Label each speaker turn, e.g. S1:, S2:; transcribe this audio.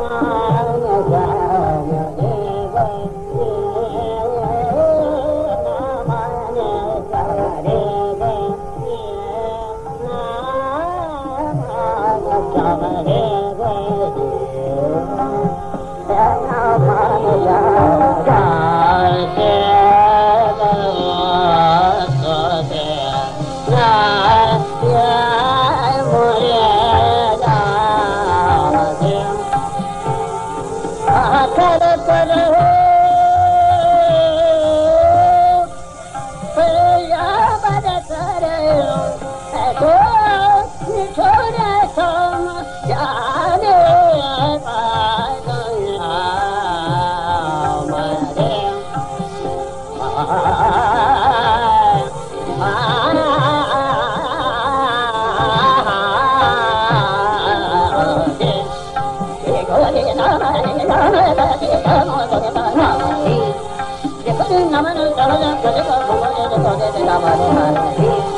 S1: uh आखर पर हो Thank you.